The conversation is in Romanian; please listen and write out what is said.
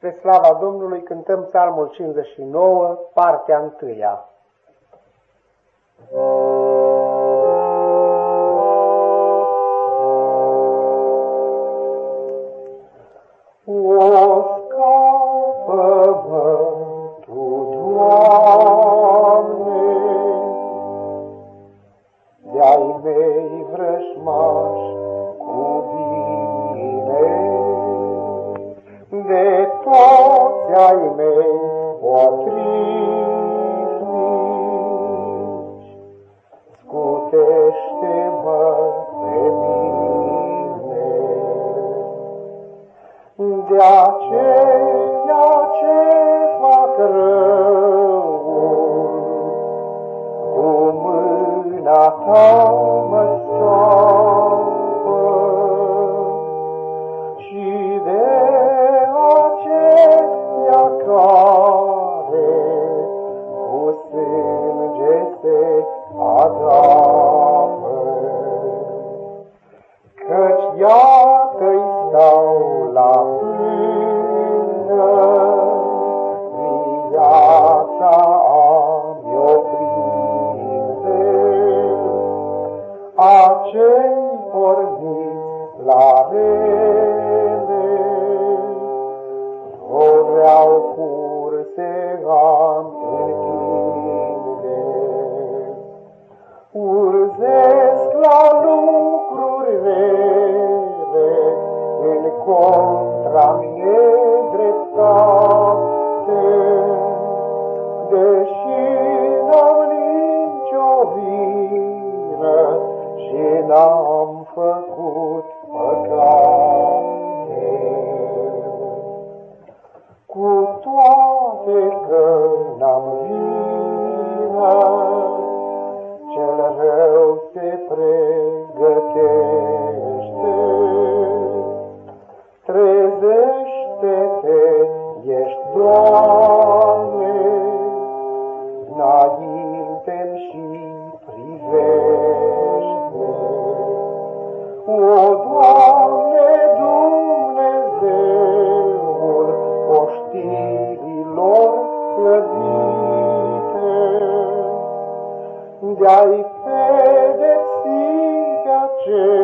Spre slava Domnului cântăm psalmul 59, partea întâia. O scapă-mă, Tu, Doamne, de-ai mei vrășmași potrivnici. Scutește-mă pe mine, de aceea ce fac răul, cu mâna ta mă iată-i stau la până, viața am-o prinde, acei porniți la rele, vreau curse am întinde. N-am făcut păcate. Cu toate că n-am vină, cel rău se pregătește, oștirilor slăvite, de-ai pedepsi pe acele popoare,